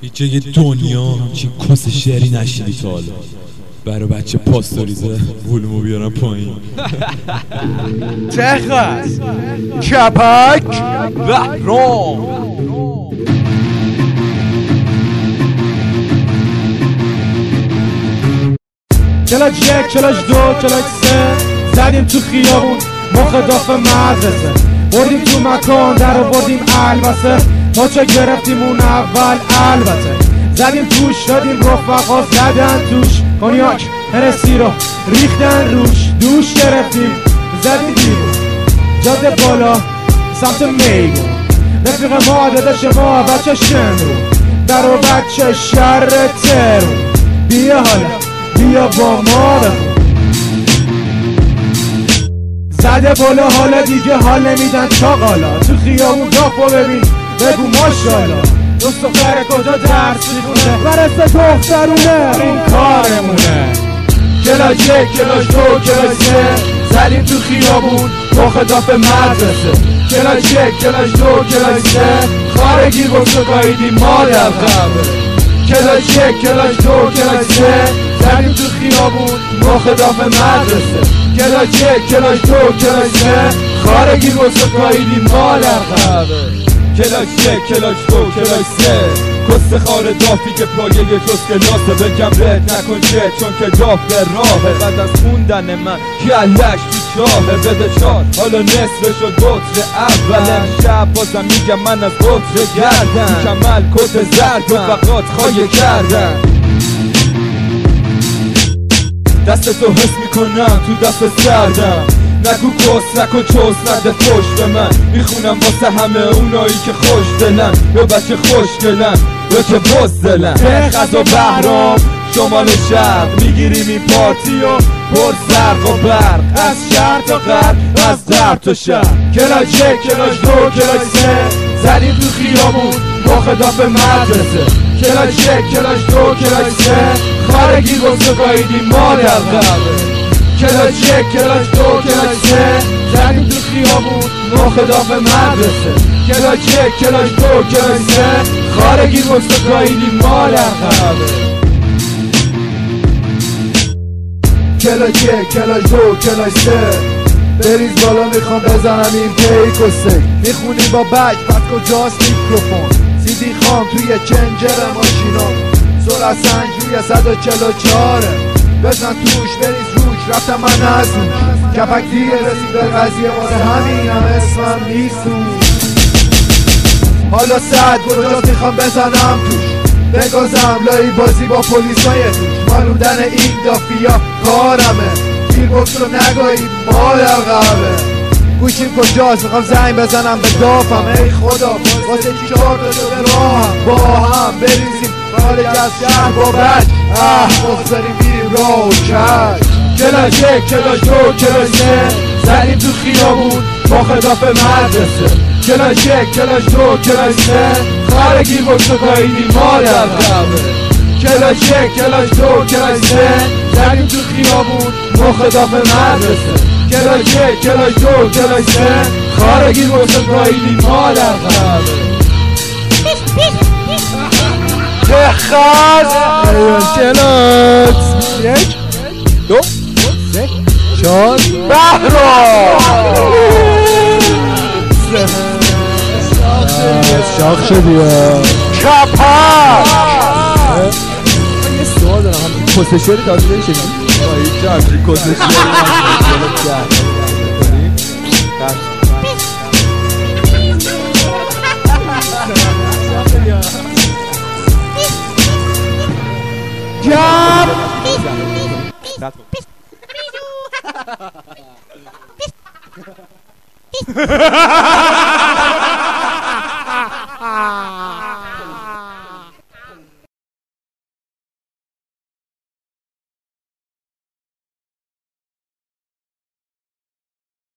هیچ دنیا همچین کس شعری نشیدی تا حالا. برای بچه پاستوریزه ولومو بیارم پایین. تخص کپک بهرام کلاج یک کلاج دو کلاج سه. زدیم تو خیابون مخداف مدرسه بردیم تو مکان در بردیم البسه. ما چه گرفتیم اون اول؟ البته. زدیم توش دادیم رفقا زدن توش. کنیاک هرسی رو ریختن روش. دوش گرفتیم زدیم دیرو جاده بالا سمت میگو. رفیق ما دادش ما بچه شمرو در و بچه شر بیا حالا بیا با ما بخون زده بالا حالا دیگه حال نمیدن. چاقالا تو خیابون دافو ببین. بگو ماشاءالله. دوست دختر کجا درس می‌خونه برسه دخترونه این کارمونه. کلاش یک کلاش دو کلاش سه. زدیم تو خیابون مخداف مدرسه. کلاش یک کلاش دو کلاش سه. خارگی گفت گاییدی مادر قبه کلاش یک کلاش دو کلاش سه. زدیم تو خیابون مخداف مدرسه. کلاش یک کلاش دو کلاش سه. خارگی گفت گاییدی مادر قبه کلاش یک کلاش دو کلاش سه. کست خار دافی که پایه یه جز کلاسه بگم رد نکن چه چون که داف به راهه. بعد از خوندن من کلش تو چاهه بده چار حالا نصف شد بطر اول. امشب بازم میگم من از بطر گردم. کمل کت زرد و فقط خواهی کردم. دست تو حس می‌کنم تو دست سردم. نگو کس نکن چوس نده فش به من. می‌خونم واسه همه اونایی که خوش دلن. یا بچه خوش دلن یا که بز دلن. و بهرام شمال شرق. می‌گیریم این پارتی و پر زرق و برق. از شهر تا غرب از در تا شهر. کلاش یک کلاش دو کلاش سه. زدیم تو خیابون مخداف مدرسه. کلاش یک کلاش دو کلاش سه. خارگی گفت گاییدیم مادر قبه کلاش یک کلاش دو کلاش سه. زدیم تو خیابون مخداف مدرسه. کلاش یک کلاش دو کلاش سه. خارگی گفت گاییدیم مادر قبه کلاش یک کلاش دو کلاش سه. بریز بالا می‌خوام بزنم این پیک و سک می‌خونیم با بک بعد کجاست میکروفون؟ سیدی خام توی چنجر ماشینا. سرعت سنج روی 144 بزن توش بریز رفتم من روش کپک دیر رسید به قضیه واسه همینم اسمم نیستون حالا سعد کجاست می‌خوام بزنم توش. بگازم لایی بازی با پلیسای توش. مالودن این دافیا کارمه. گیر رو نگاهید مادر قهوه گوشیم کجاست؟ می‌خوام زنگ بزنم به دافم. ای خدا واسه چی چهار شده راهم با هم؟ بریزیم. خارج از شهر با بچ اه بخزاریم بیریم راه و کش کلاش یک کلاش دو کلاش سه زدیم تو خیابون با خداف مدرسه. کلاش یک کلاش دو کلاش سه خارگی بکس و گاییدی مادر قبه کلاش یک کلاش دو کلاش سه زدیم تو خیابون مخداف مدرسه. کلاش یک کلاش دو کلاش سه خارگی و گاییدی مادر قبه تخص کلاس یک دو. چهار بهرام! شاخ شدی کپک یه سوال دارم تازه؟ هیچ همچین کسشوری گپ